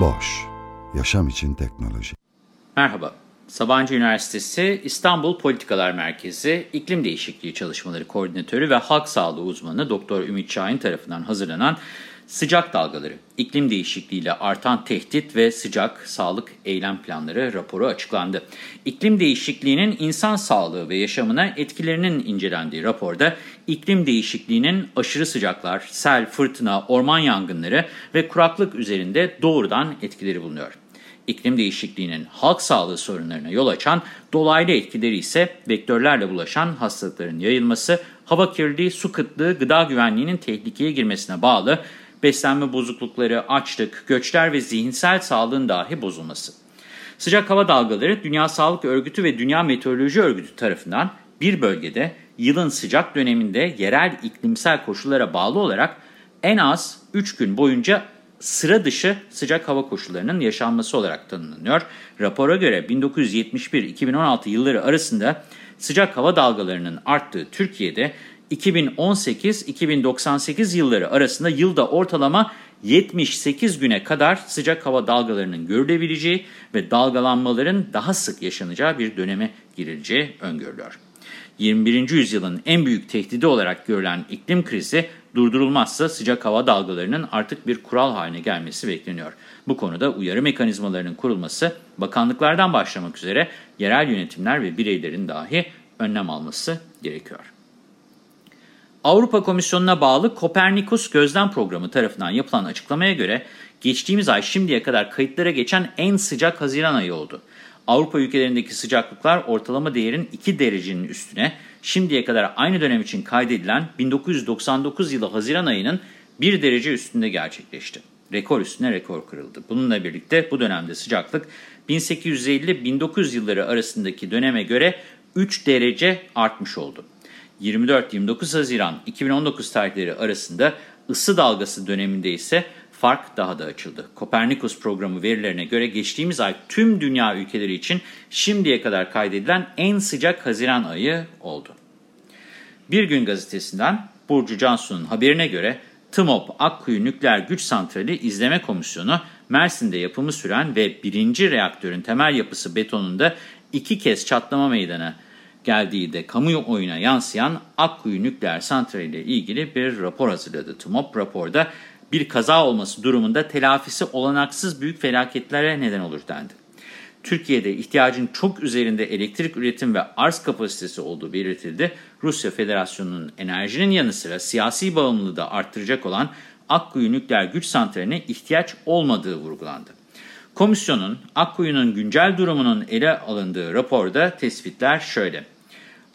Boş, yaşam için teknoloji. Merhaba, Sabancı Üniversitesi İstanbul Politikalar Merkezi İklim Değişikliği Çalışmaları Koordinatörü ve Halk Sağlığı Uzmanı Doktor Ümit Şahin tarafından hazırlanan Sıcak Dalgaları, İklim Değişikliğiyle Artan Tehdit ve Sıcak Sağlık Eylem Planları raporu açıklandı. İklim değişikliğinin insan sağlığı ve yaşamına etkilerinin incelendiği raporda iklim değişikliğinin aşırı sıcaklar, sel, fırtına, orman yangınları ve kuraklık üzerinde doğrudan etkileri bulunuyor. İklim değişikliğinin halk sağlığı sorunlarına yol açan dolaylı etkileri ise vektörlerle bulaşan hastalıkların yayılması, hava kirliliği, su kıtlığı, gıda güvenliğinin tehlikeye girmesine bağlı beslenme bozuklukları, açlık, göçler ve zihinsel sağlığın dahi bozulması. Sıcak hava dalgaları Dünya Sağlık Örgütü ve Dünya Meteoroloji Örgütü tarafından bir bölgede yılın sıcak döneminde yerel iklimsel koşullara bağlı olarak en az 3 gün boyunca sıra dışı sıcak hava koşullarının yaşanması olarak tanımlanıyor. Rapora göre 1971-2016 yılları arasında sıcak hava dalgalarının arttığı Türkiye'de 2018-2098 yılları arasında yılda ortalama 78 güne kadar sıcak hava dalgalarının görülebileceği ve dalgalanmaların daha sık yaşanacağı bir döneme girileceği öngörülüyor. 21. yüzyılın en büyük tehdidi olarak görülen iklim krizi durdurulmazsa sıcak hava dalgalarının artık bir kural haline gelmesi bekleniyor. Bu konuda uyarı mekanizmalarının kurulması, bakanlıklardan başlamak üzere yerel yönetimler ve bireylerin dahi önlem alması gerekiyor. Avrupa Komisyonu'na bağlı Kopernikus Gözlem Programı tarafından yapılan açıklamaya göre geçtiğimiz ay şimdiye kadar kayıtlara geçen en sıcak Haziran ayı oldu. Avrupa ülkelerindeki sıcaklıklar ortalama değerin 2 derecenin üstüne, şimdiye kadar aynı dönem için kaydedilen 1999 yılı Haziran ayının 1 derece üstünde gerçekleşti. Rekor üstüne rekor kırıldı. Bununla birlikte bu dönemde sıcaklık 1850-1900 yılları arasındaki döneme göre 3 derece artmış oldu. 24-29 Haziran 2019 tarihleri arasında ısı dalgası döneminde ise fark daha da açıldı. Kopernikus programı verilerine göre geçtiğimiz ay tüm dünya ülkeleri için şimdiye kadar kaydedilen en sıcak Haziran ayı oldu. Bir Gün Gazetesi'nden Burcu Cansu'nun haberine göre TMOP Akkuyu Nükleer Güç Santrali İzleme Komisyonu Mersin'de yapımı süren ve birinci reaktörün temel yapısı betonunda iki kez çatlama meydana geldiği de kamuoyuna yansıyan Akkuyu Nükleer Santrali ile ilgili bir rapor hazırladı. TMOP raporda bir kaza olması durumunda telafisi olanaksız büyük felaketlere neden olur dendi. Türkiye'de ihtiyacın çok üzerinde elektrik üretim ve arz kapasitesi olduğu belirtildi. Rusya Federasyonu'nun enerjinin yanı sıra siyasi bağımlılığı da arttıracak olan Akkuyu Nükleer Güç Santrali'ne ihtiyaç olmadığı vurgulandı. Komisyonun Akkuyu'nun güncel durumunun ele alındığı raporda tespitler şöyle.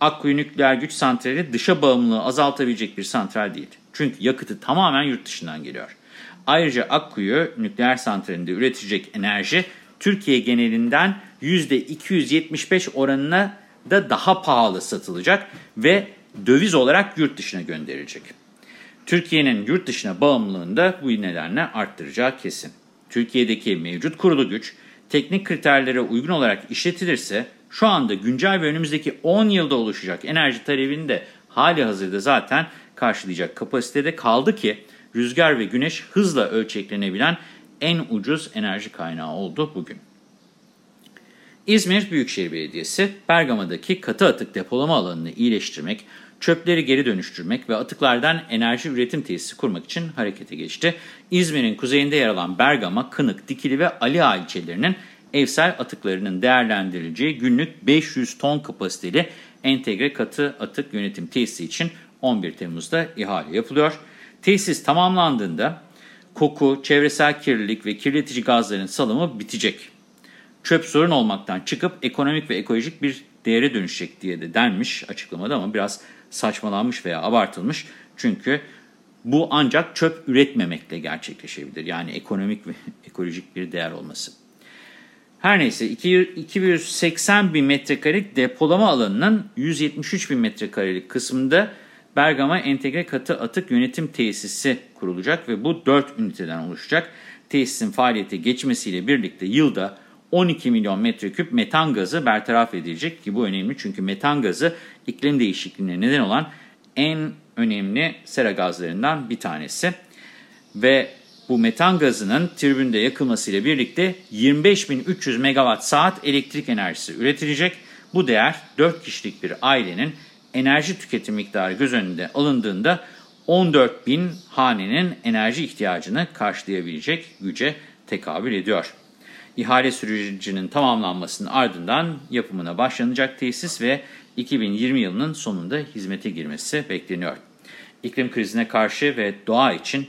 Akkuyu Nükleer Güç Santrali dışa bağımlılığı azaltabilecek bir santral değil. Çünkü yakıtı tamamen yurt dışından geliyor. Ayrıca Akkuyu nükleer santralinde üretecek enerji Türkiye genelinden %275 oranına da daha pahalı satılacak ve döviz olarak yurt dışına gönderilecek. Türkiye'nin yurt dışına bağımlılığını da bu nedenle arttıracağı kesin. Türkiye'deki mevcut kurulu güç teknik kriterlere uygun olarak işletilirse şu anda güncel ve önümüzdeki 10 yılda oluşacak enerji talebini de hali hazırda zaten karşılayacak kapasitede kaldı ki rüzgar ve güneş hızla ölçeklenebilen en ucuz enerji kaynağı oldu bugün. İzmir Büyükşehir Belediyesi, Bergama'daki katı atık depolama alanını iyileştirmek, çöpleri geri dönüştürmek ve atıklardan enerji üretim tesisi kurmak için harekete geçti. İzmir'in kuzeyinde yer alan Bergama, Kınık, Dikili ve Ali Ağa ilçelerinin evsel atıklarının değerlendirileceği günlük 500 ton kapasiteli entegre katı atık yönetim tesisi için 11 Temmuz'da ihale yapılıyor. Tesis tamamlandığında koku, çevresel kirlilik ve kirletici gazların salımı bitecek. Çöp sorun olmaktan çıkıp ekonomik ve ekolojik bir değere dönüşecek diye de denmiş açıklamada ama biraz saçmalanmış veya abartılmış. Çünkü Bu ancak çöp üretmemekle gerçekleşebilir. Yani ekonomik ve ekolojik bir değer olması. Her neyse 280 bin metrekarelik depolama alanının 173 bin metrekarelik kısmında Bergama Entegre Katı Atık Yönetim Tesisi kurulacak ve bu 4 üniteden oluşacak. Tesisin faaliyete geçmesiyle birlikte yılda 12 milyon metreküp metan gazı bertaraf edilecek ki bu önemli çünkü metan gazı iklim değişikliğine neden olan en önemli sera gazlarından bir tanesi. Ve bu metan gazının tribünde yakılmasıyla birlikte 25.300 megawatt saat elektrik enerjisi üretilecek. Bu değer 4 kişilik bir ailenin enerji tüketim miktarı göz önünde alındığında 14 bin hanenin enerji ihtiyacını karşılayabilecek güce tekabül ediyor. İhale sürecinin tamamlanmasının ardından yapımına başlanacak tesis ve 2020 yılının sonunda hizmete girmesi bekleniyor. İklim krizine karşı ve doğa için